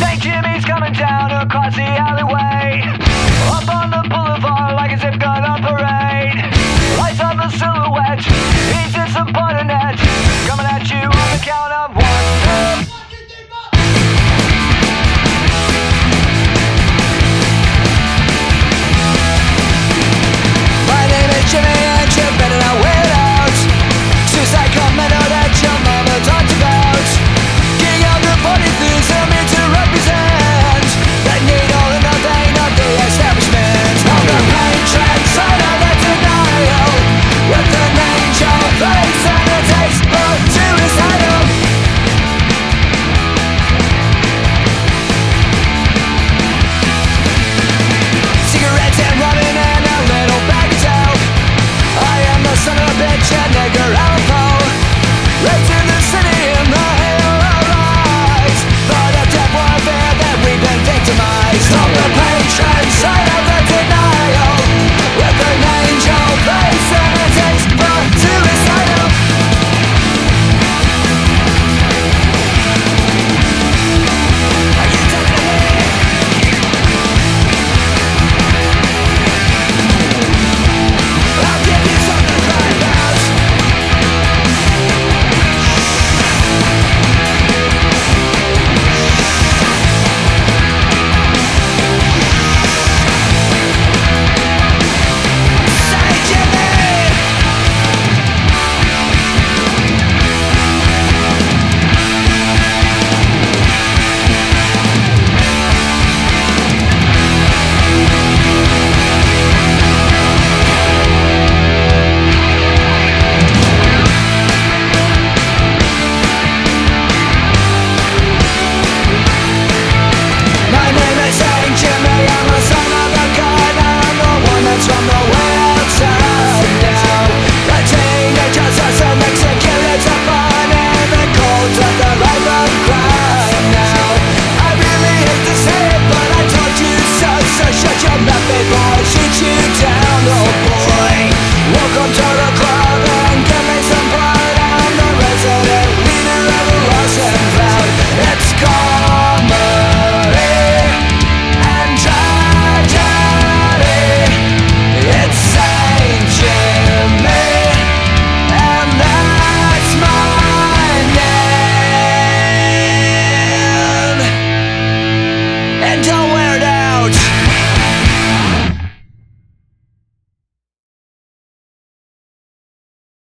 St. Jimmy's coming down across the alley.